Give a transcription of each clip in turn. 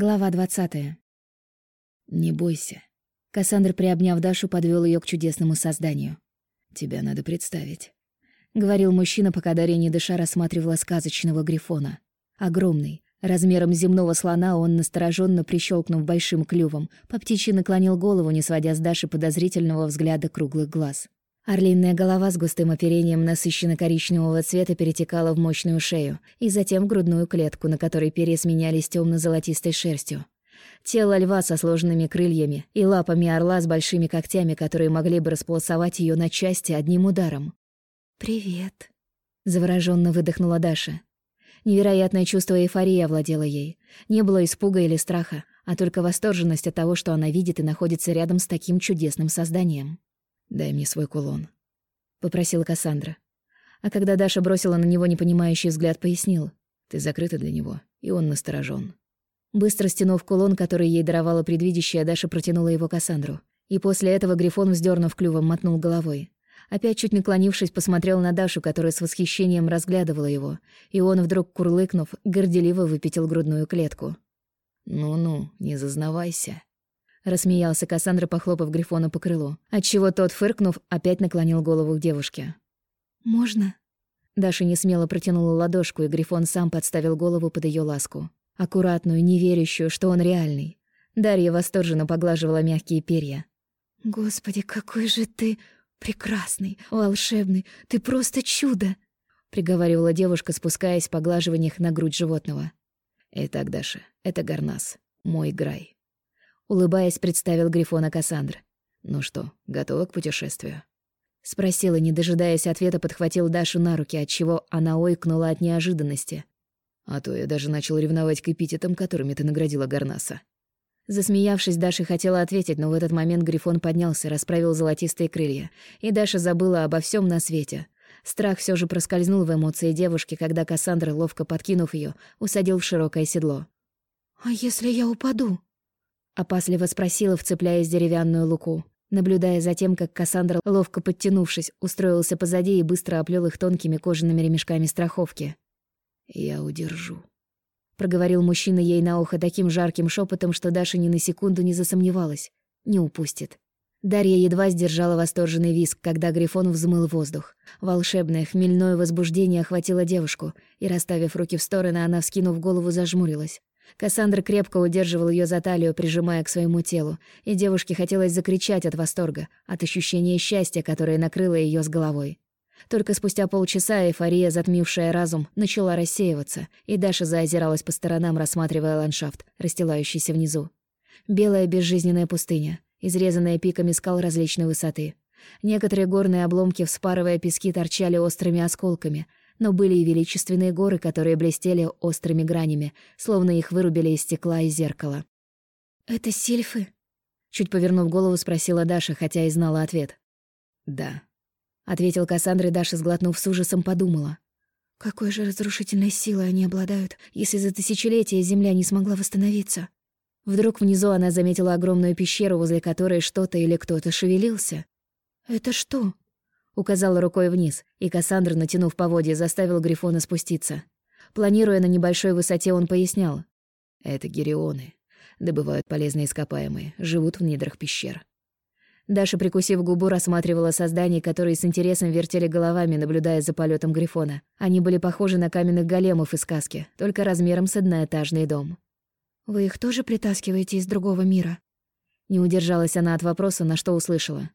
Глава двадцатая. «Не бойся». Кассандр, приобняв Дашу, подвел ее к чудесному созданию. «Тебя надо представить», — говорил мужчина, пока Дарья не дыша рассматривала сказочного грифона. Огромный, размером земного слона, он, настороженно прищелкнув большим клювом, по птичьи наклонил голову, не сводя с Даши подозрительного взгляда круглых глаз. Орлиная голова с густым оперением насыщенно-коричневого цвета перетекала в мощную шею и затем в грудную клетку, на которой перья сменялись темно золотистой шерстью. Тело льва со сложенными крыльями и лапами орла с большими когтями, которые могли бы располосовать ее на части одним ударом. «Привет», — завороженно выдохнула Даша. Невероятное чувство эйфории овладело ей. Не было испуга или страха, а только восторженность от того, что она видит и находится рядом с таким чудесным созданием. «Дай мне свой кулон», — попросила Кассандра. А когда Даша бросила на него непонимающий взгляд, пояснил. «Ты закрыта для него, и он насторожен. Быстро стянув кулон, который ей даровала предвидящая, Даша протянула его Кассандру. И после этого Грифон, вздернув клювом, мотнул головой. Опять чуть наклонившись, посмотрел на Дашу, которая с восхищением разглядывала его, и он, вдруг курлыкнув, горделиво выпятил грудную клетку. «Ну-ну, не зазнавайся», Рассмеялся Кассандра, похлопав Грифона по крылу, отчего тот, фыркнув, опять наклонил голову к девушке. «Можно?» Даша не смело протянула ладошку, и Грифон сам подставил голову под ее ласку. Аккуратную, не верящую, что он реальный. Дарья восторженно поглаживала мягкие перья. «Господи, какой же ты прекрасный, волшебный, ты просто чудо!» приговаривала девушка, спускаясь в поглаживаниях на грудь животного. «Итак, Даша, это Гарнас, мой Грай. Улыбаясь, представил Грифона Кассандр. «Ну что, готова к путешествию?» Спросила, не дожидаясь ответа, подхватил Дашу на руки, отчего она ойкнула от неожиданности. «А то я даже начал ревновать к эпитетам, которыми ты наградила Гарнаса». Засмеявшись, Даша хотела ответить, но в этот момент Грифон поднялся, расправил золотистые крылья, и Даша забыла обо всем на свете. Страх все же проскользнул в эмоции девушки, когда Кассандра, ловко подкинув ее, усадил в широкое седло. «А если я упаду?» Опасливо спросила, вцепляясь в деревянную луку, наблюдая за тем, как Кассандра, ловко подтянувшись, устроился позади и быстро оплел их тонкими кожаными ремешками страховки. «Я удержу», — проговорил мужчина ей на ухо таким жарким шепотом, что Даша ни на секунду не засомневалась. Не упустит. Дарья едва сдержала восторженный визг, когда Грифон взмыл воздух. Волшебное, хмельное возбуждение охватило девушку, и, расставив руки в стороны, она, вскинув голову, зажмурилась. Кассандра крепко удерживал ее за талию, прижимая к своему телу, и девушке хотелось закричать от восторга, от ощущения счастья, которое накрыло ее с головой. Только спустя полчаса эйфория, затмившая разум, начала рассеиваться, и Даша заозиралась по сторонам, рассматривая ландшафт, расстилающийся внизу. Белая безжизненная пустыня, изрезанная пиками скал различной высоты. Некоторые горные обломки, вспарывая пески, торчали острыми осколками, но были и величественные горы, которые блестели острыми гранями, словно их вырубили из стекла и зеркала. «Это сильфы?» Чуть повернув голову, спросила Даша, хотя и знала ответ. «Да», — ответил Кассандра, и Даша, сглотнув с ужасом, подумала. «Какой же разрушительной силой они обладают, если за тысячелетия Земля не смогла восстановиться?» Вдруг внизу она заметила огромную пещеру, возле которой что-то или кто-то шевелился. «Это что?» Указала рукой вниз, и Кассандра, натянув поводья, заставил Грифона спуститься. Планируя на небольшой высоте, он пояснял. «Это герионы. Добывают полезные ископаемые, живут в недрах пещер». Даша, прикусив губу, рассматривала создания, которые с интересом вертели головами, наблюдая за полетом Грифона. Они были похожи на каменных големов из сказки, только размером с одноэтажный дом. «Вы их тоже притаскиваете из другого мира?» Не удержалась она от вопроса, на что услышала.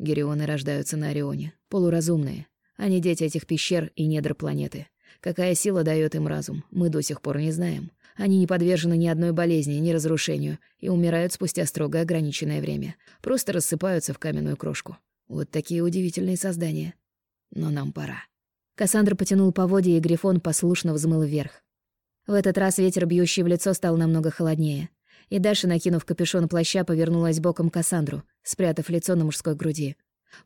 Герионы рождаются на Орионе, полуразумные. Они дети этих пещер и недр планеты. Какая сила дает им разум, мы до сих пор не знаем. Они не подвержены ни одной болезни, ни разрушению и умирают спустя строго ограниченное время. Просто рассыпаются в каменную крошку. Вот такие удивительные создания. Но нам пора. Кассандра потянул поводья, и Грифон послушно взмыл вверх. В этот раз ветер, бьющий в лицо, стал намного холоднее и Даша, накинув капюшон плаща, повернулась боком к Кассандру, спрятав лицо на мужской груди.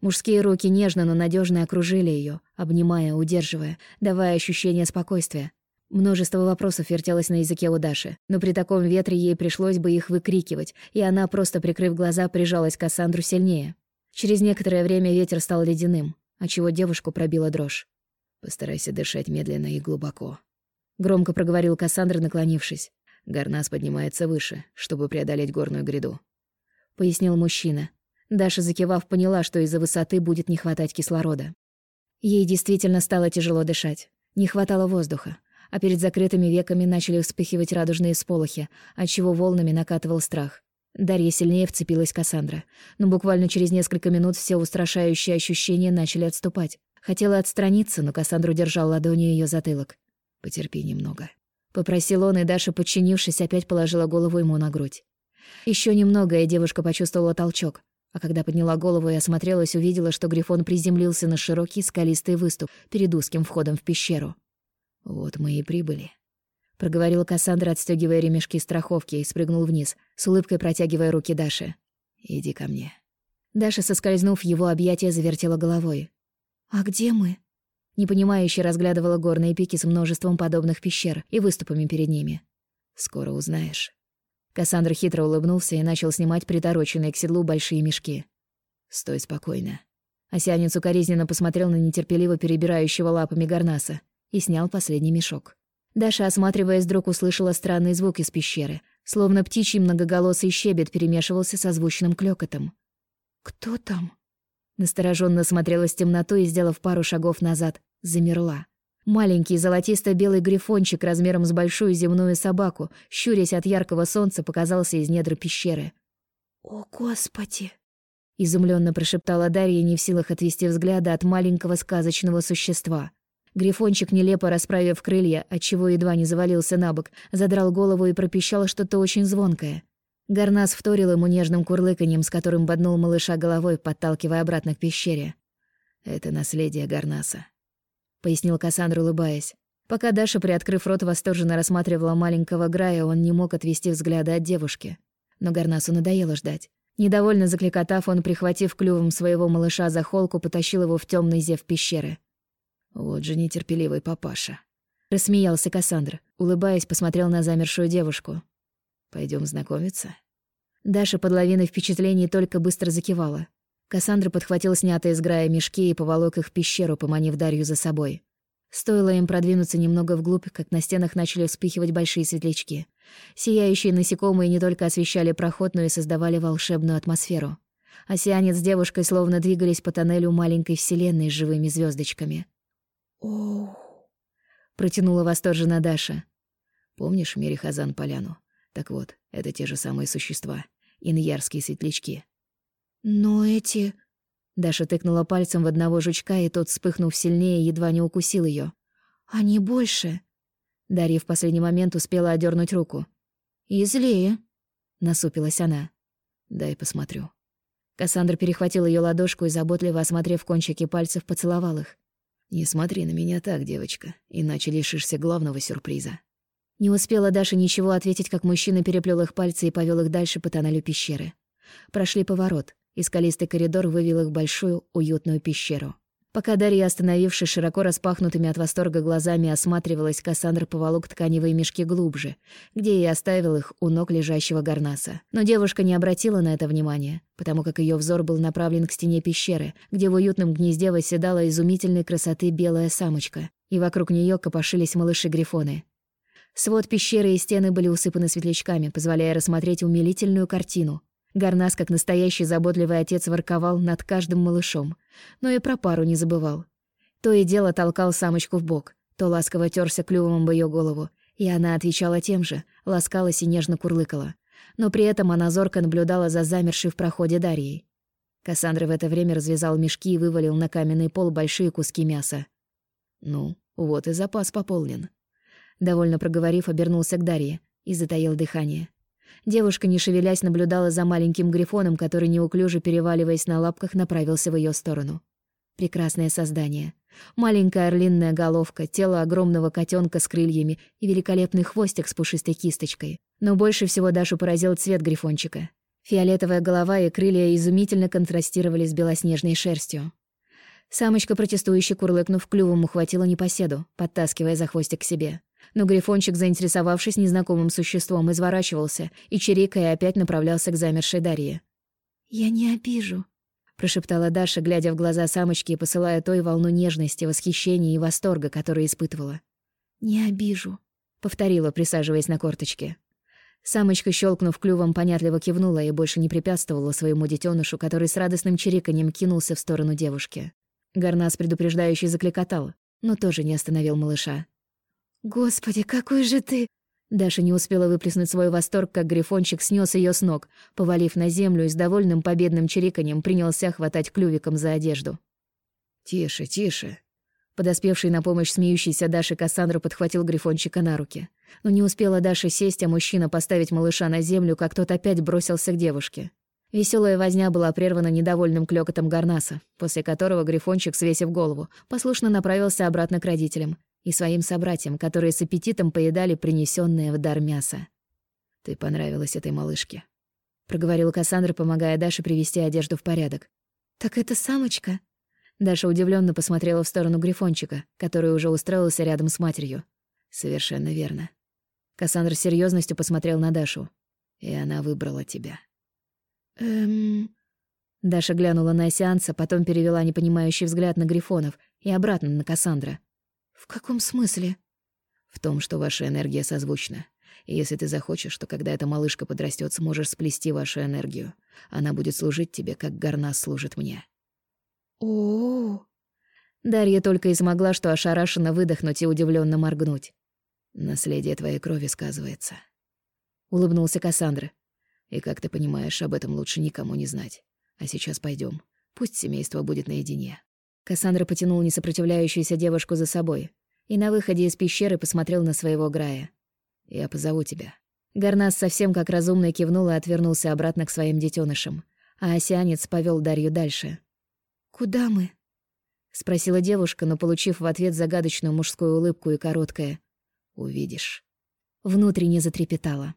Мужские руки нежно, но надежно окружили ее, обнимая, удерживая, давая ощущение спокойствия. Множество вопросов вертелось на языке у Даши, но при таком ветре ей пришлось бы их выкрикивать, и она, просто прикрыв глаза, прижалась к Кассандру сильнее. Через некоторое время ветер стал ледяным, отчего девушку пробила дрожь. «Постарайся дышать медленно и глубоко», — громко проговорил Кассандра, наклонившись. Гарнас поднимается выше, чтобы преодолеть горную гряду. Пояснил мужчина. Даша, закивав, поняла, что из-за высоты будет не хватать кислорода. Ей действительно стало тяжело дышать. Не хватало воздуха. А перед закрытыми веками начали вспыхивать радужные сполохи, отчего волнами накатывал страх. Дарья сильнее вцепилась Кассандра. Но буквально через несколько минут все устрашающие ощущения начали отступать. Хотела отстраниться, но Кассандра держал ладонью ее затылок. «Потерпи немного», — попросил он, и Даша, подчинившись, опять положила голову ему на грудь. Еще немного, и девушка почувствовала толчок. А когда подняла голову и осмотрелась, увидела, что Грифон приземлился на широкий скалистый выступ перед узким входом в пещеру. «Вот мы и прибыли», — проговорила Кассандра, отстегивая ремешки страховки, и спрыгнул вниз, с улыбкой протягивая руки Даше. «Иди ко мне». Даша, соскользнув в его объятия, завертела головой. «А где мы?» Непонимающе разглядывала горные пики с множеством подобных пещер и выступами перед ними. «Скоро узнаешь». Кассандра хитро улыбнулся и начал снимать притороченные к седлу большие мешки. «Стой спокойно». Осянец укоризненно посмотрел на нетерпеливо перебирающего лапами Гарнаса и снял последний мешок. Даша, осматриваясь, вдруг услышала странный звук из пещеры, словно птичий многоголосый щебет перемешивался со звучным клёкотом. «Кто там?» Настороженно смотрелась в темноту и, сделав пару шагов назад, замерла. Маленький золотисто-белый грифончик размером с большую земную собаку, щурясь от яркого солнца, показался из недр пещеры. «О, Господи!» — изумленно прошептала Дарья, не в силах отвести взгляда от маленького сказочного существа. Грифончик, нелепо расправив крылья, отчего едва не завалился на бок, задрал голову и пропищал что-то очень звонкое. Гарнас вторил ему нежным курлыканьем, с которым боднул малыша головой, подталкивая обратно к пещере. «Это наследие Гарнаса», пояснил Кассандра, улыбаясь. Пока Даша, приоткрыв рот, восторженно рассматривала маленького Грая, он не мог отвести взгляда от девушки. Но Гарнасу надоело ждать. Недовольно закликотав, он, прихватив клювом своего малыша за холку, потащил его в темный зев пещеры. «Вот же нетерпеливый папаша!» Рассмеялся Кассандра, улыбаясь, посмотрел на замершую девушку. Пойдем знакомиться?» Даша под лавиной впечатлений только быстро закивала. Кассандра подхватила снятые из грая мешки и поволок их в пещеру, поманив Дарью за собой. Стоило им продвинуться немного вглубь, как на стенах начали вспыхивать большие светлячки. Сияющие насекомые не только освещали проход, но и создавали волшебную атмосферу. Осянец с девушкой словно двигались по тоннелю маленькой вселенной с живыми звездочками. «Оу!» — протянула восторженно Даша. «Помнишь Мерихазан Поляну? Так вот, это те же самые существа. Иньярские светлячки. «Но эти...» Даша тыкнула пальцем в одного жучка, и тот, вспыхнув сильнее, едва не укусил ее. «Они больше...» Дарья в последний момент успела одернуть руку. «И злее», — насупилась она. «Дай посмотрю». Кассандра перехватил ее ладошку и, заботливо осмотрев кончики пальцев, поцеловал их. «Не смотри на меня так, девочка, иначе лишишься главного сюрприза». Не успела Даша ничего ответить, как мужчина переплел их пальцы и повел их дальше по тоннелю пещеры. Прошли поворот и скалистый коридор вывел их в большую, уютную пещеру. Пока Дарья, остановившись широко распахнутыми от восторга глазами, осматривалась, Кассандра поволок тканевые мешки глубже, где и оставил их у ног лежащего горнаса. Но девушка не обратила на это внимания, потому как ее взор был направлен к стене пещеры, где в уютном гнезде восседала изумительной красоты белая самочка, и вокруг нее копошились малыши-грифоны. Свод пещеры и стены были усыпаны светлячками, позволяя рассмотреть умилительную картину, Гарнас, как настоящий заботливый отец, ворковал над каждым малышом, но и про пару не забывал. То и дело толкал самочку в бок, то ласково терся клювом об ее голову, и она отвечала тем же, ласкалась и нежно курлыкала. Но при этом она зорко наблюдала за замершей в проходе Дарьей. Кассандра в это время развязал мешки и вывалил на каменный пол большие куски мяса. «Ну, вот и запас пополнен». Довольно проговорив, обернулся к Дарье и затаил дыхание. Девушка, не шевелясь, наблюдала за маленьким грифоном, который, неуклюже переваливаясь на лапках, направился в ее сторону. Прекрасное создание. Маленькая орлинная головка, тело огромного котенка с крыльями и великолепный хвостик с пушистой кисточкой. Но больше всего Дашу поразил цвет грифончика. Фиолетовая голова и крылья изумительно контрастировали с белоснежной шерстью. Самочка, протестующе курлыкнув клювом, ухватила непоседу, подтаскивая за хвостик к себе но Грифончик, заинтересовавшись незнакомым существом, изворачивался и, чирикая, опять направлялся к замершей Дарье. «Я не обижу», — прошептала Даша, глядя в глаза самочки и посылая той волну нежности, восхищения и восторга, которую испытывала. «Не обижу», — повторила, присаживаясь на корточке. Самочка, щелкнув клювом, понятливо кивнула и больше не препятствовала своему детенышу, который с радостным чириканьем кинулся в сторону девушки. Гарнас предупреждающий закликотал, но тоже не остановил малыша. «Господи, какой же ты!» Даша не успела выплеснуть свой восторг, как грифончик снес ее с ног, повалив на землю и с довольным победным чириканьем принялся хватать клювиком за одежду. «Тише, тише!» Подоспевший на помощь смеющийся Даше Кассандра подхватил грифончика на руки. Но не успела Даша сесть, а мужчина поставить малыша на землю, как тот опять бросился к девушке. Веселая возня была прервана недовольным клёкотом Гарнаса, после которого Грифончик, свесив голову, послушно направился обратно к родителям и своим собратьям, которые с аппетитом поедали принесенное в дар мясо. «Ты понравилась этой малышке», — проговорил Кассандра, помогая Даше привести одежду в порядок. «Так это самочка?» Даша удивленно посмотрела в сторону Грифончика, который уже устроился рядом с матерью. «Совершенно верно». Кассандра с серьёзностью посмотрел на Дашу. «И она выбрала тебя». «Эм...» Даша глянула на сеанса, потом перевела непонимающий взгляд на Грифонов и обратно на Кассандра. «В каком смысле?» «В том, что ваша энергия созвучна. И если ты захочешь, то когда эта малышка подрастет, сможешь сплести вашу энергию. Она будет служить тебе, как Гарнас служит мне». О, Дарья только и смогла, что ошарашенно выдохнуть и удивленно моргнуть. «Наследие твоей крови сказывается», — улыбнулся Кассандра. «И, как ты понимаешь, об этом лучше никому не знать. А сейчас пойдем. Пусть семейство будет наедине». Кассандра потянул несопротивляющуюся девушку за собой и на выходе из пещеры посмотрел на своего Грая. «Я позову тебя». Гарнас совсем как разумно кивнул и отвернулся обратно к своим детенышам, а осянец повел Дарью дальше. «Куда мы?» — спросила девушка, но, получив в ответ загадочную мужскую улыбку и короткое «Увидишь», внутренне затрепетала.